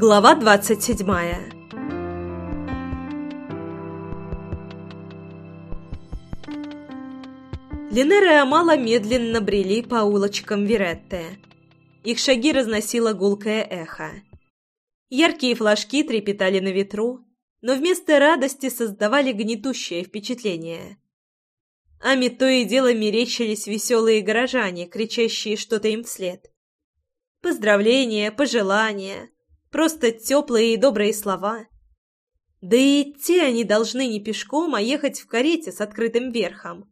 Глава двадцать седьмая Линер и Амала медленно брели по улочкам Виретте. Их шаги разносило гулкое эхо. Яркие флажки трепетали на ветру, но вместо радости создавали гнетущее впечатление. Ами то и дело мерещились веселые горожане, кричащие что-то им вслед. Поздравления, пожелания, просто теплые и добрые слова. Да и идти они должны не пешком, а ехать в карете с открытым верхом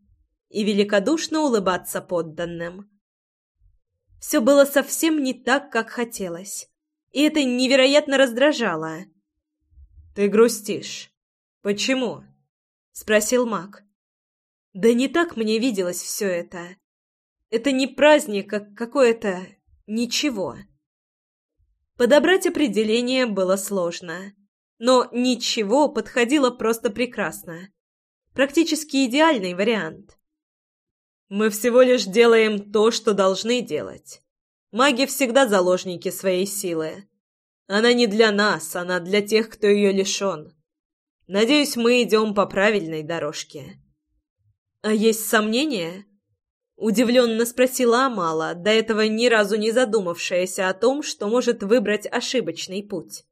и великодушно улыбаться подданным. Все было совсем не так, как хотелось, и это невероятно раздражало. «Ты грустишь. Почему?» — спросил маг. «Да не так мне виделось все это. Это не праздник, а какое-то... ничего». Подобрать определение было сложно, но «ничего» подходило просто прекрасно. Практически идеальный вариант. Мы всего лишь делаем то, что должны делать. Маги всегда заложники своей силы. Она не для нас, она для тех, кто ее лишен. Надеюсь, мы идем по правильной дорожке. А есть сомнения? Удивленно спросила Амала, до этого ни разу не задумавшаяся о том, что может выбрать ошибочный путь.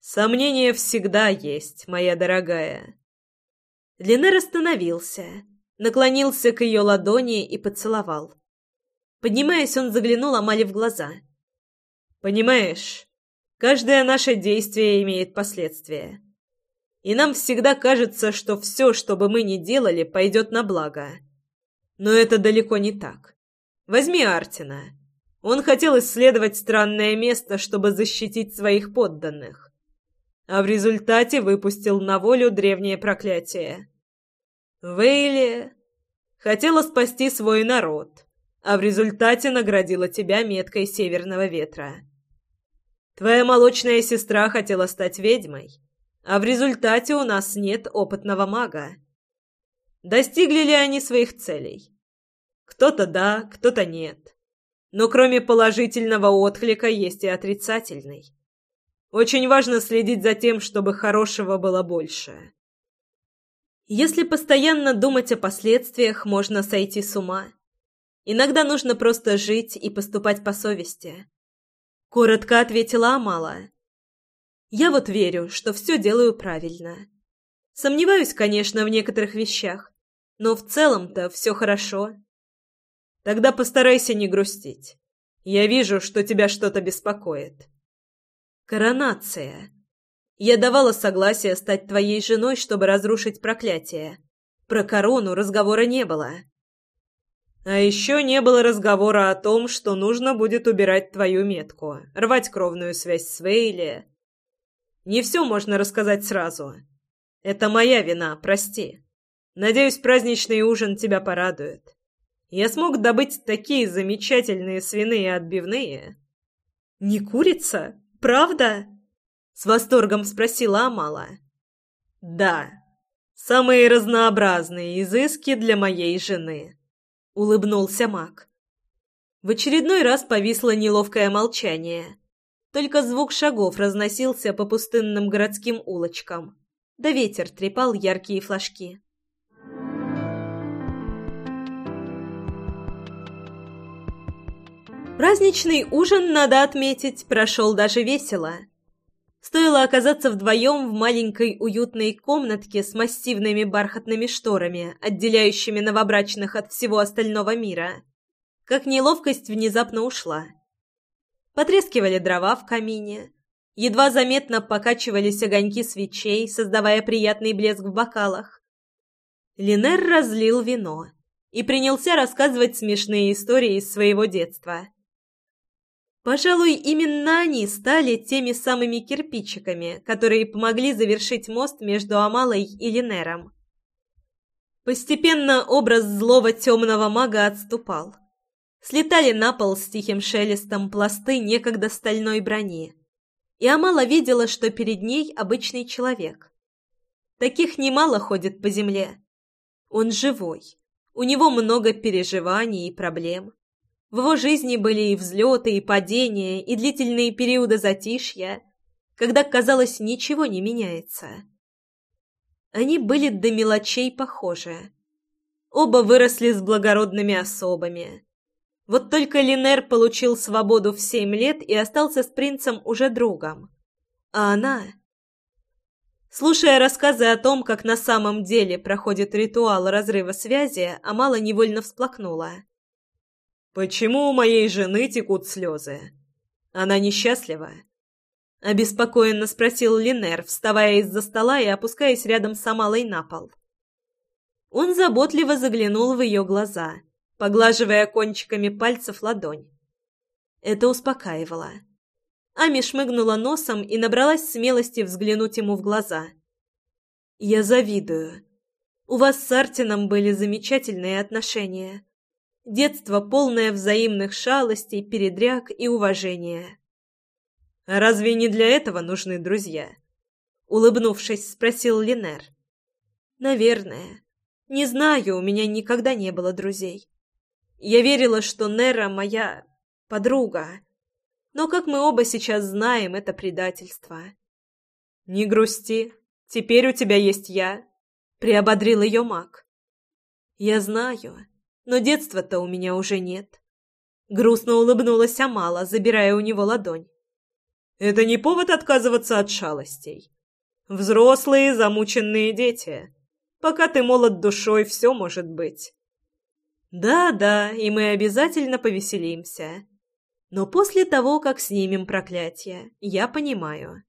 Сомнения всегда есть, моя дорогая. Ленер остановился наклонился к ее ладони и поцеловал. Поднимаясь, он заглянул Амале в глаза. «Понимаешь, каждое наше действие имеет последствия. И нам всегда кажется, что все, что бы мы ни делали, пойдет на благо. Но это далеко не так. Возьми Артина. Он хотел исследовать странное место, чтобы защитить своих подданных. А в результате выпустил на волю древнее проклятие. Вейли хотела спасти свой народ, а в результате наградила тебя меткой северного ветра. Твоя молочная сестра хотела стать ведьмой, а в результате у нас нет опытного мага. Достигли ли они своих целей? Кто-то да, кто-то нет. Но кроме положительного отклика есть и отрицательный. Очень важно следить за тем, чтобы хорошего было больше. Если постоянно думать о последствиях, можно сойти с ума. Иногда нужно просто жить и поступать по совести. Коротко ответила Амала. Я вот верю, что все делаю правильно. Сомневаюсь, конечно, в некоторых вещах, но в целом-то все хорошо. Тогда постарайся не грустить. Я вижу, что тебя что-то беспокоит. Коронация. Я давала согласие стать твоей женой, чтобы разрушить проклятие. Про корону разговора не было. А еще не было разговора о том, что нужно будет убирать твою метку, рвать кровную связь с Вейли. Не все можно рассказать сразу. Это моя вина, прости. Надеюсь, праздничный ужин тебя порадует. Я смог добыть такие замечательные свиные отбивные. Не курица? Правда? С восторгом спросила Амала. «Да, самые разнообразные изыски для моей жены», — улыбнулся маг. В очередной раз повисло неловкое молчание. Только звук шагов разносился по пустынным городским улочкам, да ветер трепал яркие флажки. Праздничный ужин, надо отметить, прошел даже весело — Стоило оказаться вдвоем в маленькой уютной комнатке с массивными бархатными шторами, отделяющими новобрачных от всего остального мира, как неловкость внезапно ушла. Потрескивали дрова в камине, едва заметно покачивались огоньки свечей, создавая приятный блеск в бокалах. Линер разлил вино и принялся рассказывать смешные истории из своего детства. Пожалуй, именно они стали теми самыми кирпичиками, которые помогли завершить мост между Амалой и Линером. Постепенно образ злого темного мага отступал. Слетали на пол с тихим шелестом пласты некогда стальной брони. И Амала видела, что перед ней обычный человек. Таких немало ходит по земле. Он живой. У него много переживаний и проблем. В его жизни были и взлеты, и падения, и длительные периоды затишья, когда, казалось, ничего не меняется. Они были до мелочей похожи. Оба выросли с благородными особами. Вот только Линер получил свободу в семь лет и остался с принцем уже другом. А она... Слушая рассказы о том, как на самом деле проходит ритуал разрыва связи, Амала невольно всплакнула. «Почему у моей жены текут слезы? Она несчастлива?» Обеспокоенно спросил Линер, вставая из-за стола и опускаясь рядом с Амалой на пол. Он заботливо заглянул в ее глаза, поглаживая кончиками пальцев ладонь. Это успокаивало. Ами шмыгнула носом и набралась смелости взглянуть ему в глаза. «Я завидую. У вас с Артином были замечательные отношения. Детство полное взаимных шалостей, передряг и уважения». «А разве не для этого нужны друзья?» Улыбнувшись, спросил Линер. «Наверное. Не знаю, у меня никогда не было друзей. Я верила, что Нера моя подруга, но, как мы оба сейчас знаем, это предательство. «Не грусти, теперь у тебя есть я», — приободрил ее маг. «Я знаю, но детства-то у меня уже нет». Грустно улыбнулась Амала, забирая у него ладонь. «Это не повод отказываться от шалостей. Взрослые замученные дети. Пока ты молод душой, все может быть». «Да-да, и мы обязательно повеселимся», но после того, как снимем проклятие, я понимаю.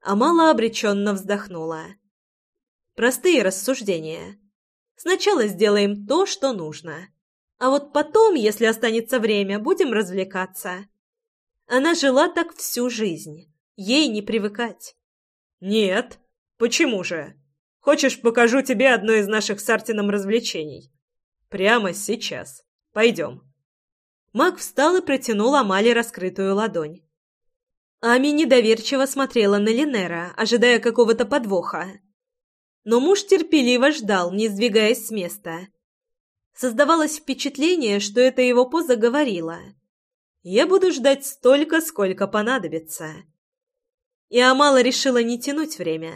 Амала обреченно вздохнула. Простые рассуждения. Сначала сделаем то, что нужно. А вот потом, если останется время, будем развлекаться. Она жила так всю жизнь. Ей не привыкать. Нет. Почему же? Хочешь, покажу тебе одно из наших с Артином развлечений? Прямо сейчас. Пойдем. Маг встал и протянул Амале раскрытую ладонь. Ами недоверчиво смотрела на Линера, ожидая какого-то подвоха. Но муж терпеливо ждал, не сдвигаясь с места. Создавалось впечатление, что это его поза говорила. «Я буду ждать столько, сколько понадобится». И Амала решила не тянуть время.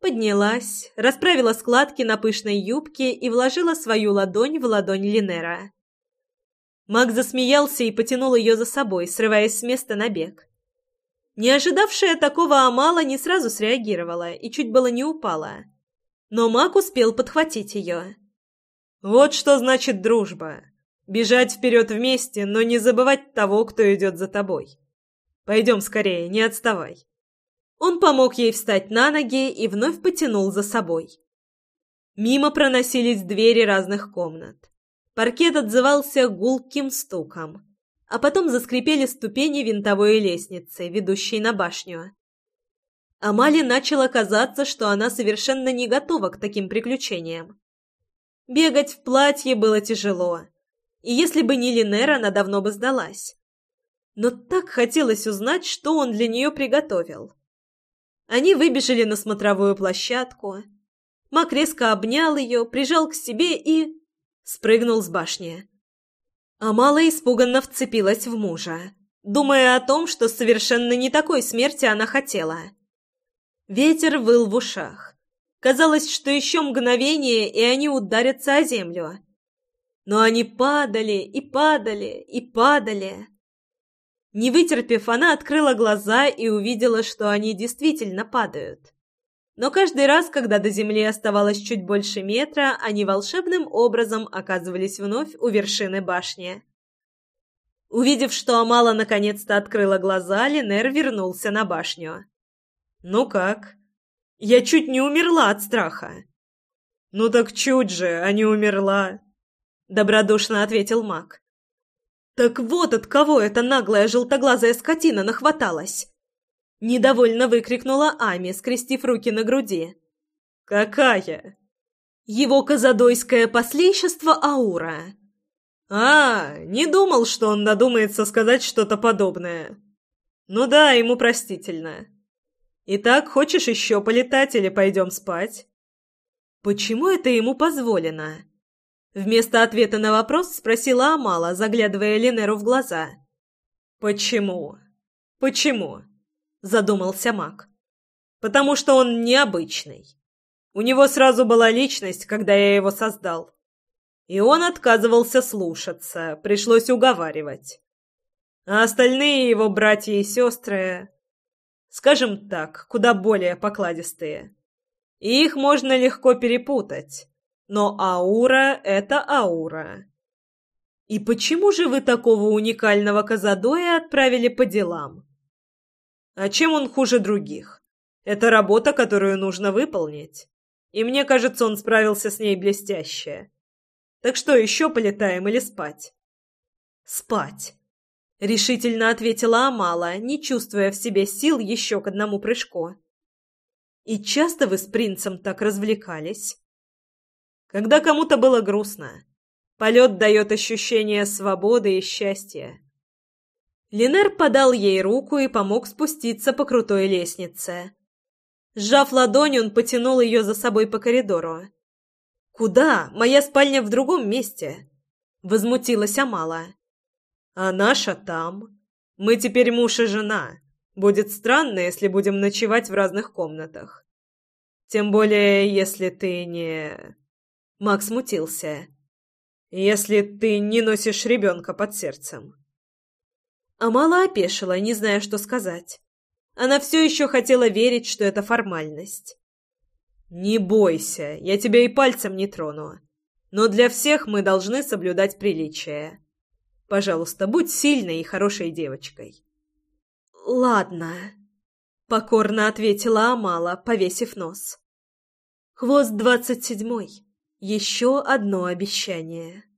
Поднялась, расправила складки на пышной юбке и вложила свою ладонь в ладонь Линера. Маг засмеялся и потянул ее за собой, срываясь с места на бег. Не ожидавшая такого Амала не сразу среагировала и чуть было не упала. Но маг успел подхватить ее. «Вот что значит дружба. Бежать вперед вместе, но не забывать того, кто идет за тобой. Пойдем скорее, не отставай». Он помог ей встать на ноги и вновь потянул за собой. Мимо проносились двери разных комнат. Паркет отзывался гулким стуком, а потом заскрипели ступени винтовой лестницы, ведущей на башню. Амали начало казаться, что она совершенно не готова к таким приключениям. Бегать в платье было тяжело, и если бы не Линер, она давно бы сдалась. Но так хотелось узнать, что он для нее приготовил. Они выбежали на смотровую площадку. Мак резко обнял ее, прижал к себе и спрыгнул с башни. Амала испуганно вцепилась в мужа, думая о том, что совершенно не такой смерти она хотела. Ветер выл в ушах. Казалось, что еще мгновение, и они ударятся о землю. Но они падали и падали и падали. Не вытерпев, она открыла глаза и увидела, что они действительно падают. Но каждый раз, когда до земли оставалось чуть больше метра, они волшебным образом оказывались вновь у вершины башни. Увидев, что Амала наконец-то открыла глаза, Линер вернулся на башню. «Ну как? Я чуть не умерла от страха». «Ну так чуть же, а не умерла», — добродушно ответил маг. «Так вот от кого эта наглая желтоглазая скотина нахваталась!» Недовольно выкрикнула Ами, скрестив руки на груди. «Какая?» «Его казадойское послейщество Аура». «А, не думал, что он надумается сказать что-то подобное. Ну да, ему простительно. Итак, хочешь еще полетать или пойдем спать?» «Почему это ему позволено?» Вместо ответа на вопрос спросила Амала, заглядывая Ленеру в глаза. «Почему? Почему?» — задумался маг. «Потому что он необычный. У него сразу была личность, когда я его создал. И он отказывался слушаться, пришлось уговаривать. А остальные его братья и сестры, скажем так, куда более покладистые. И их можно легко перепутать. Но аура — это аура. И почему же вы такого уникального Казадоя отправили по делам? А чем он хуже других? Это работа, которую нужно выполнить. И мне кажется, он справился с ней блестяще. Так что, еще полетаем или спать? Спать. Решительно ответила Амала, не чувствуя в себе сил еще к одному прыжку. И часто вы с принцем так развлекались? Когда кому-то было грустно. Полет дает ощущение свободы и счастья. Линер подал ей руку и помог спуститься по крутой лестнице. Сжав ладонь, он потянул ее за собой по коридору. «Куда? Моя спальня в другом месте!» Возмутилась Амала. «А наша там. Мы теперь муж и жена. Будет странно, если будем ночевать в разных комнатах. Тем более, если ты не...» Макс смутился. «Если ты не носишь ребенка под сердцем». Амала опешила, не зная, что сказать. Она все еще хотела верить, что это формальность. «Не бойся, я тебя и пальцем не трону. Но для всех мы должны соблюдать приличие. Пожалуйста, будь сильной и хорошей девочкой». «Ладно», — покорно ответила Амала, повесив нос. «Хвост двадцать седьмой. Еще одно обещание».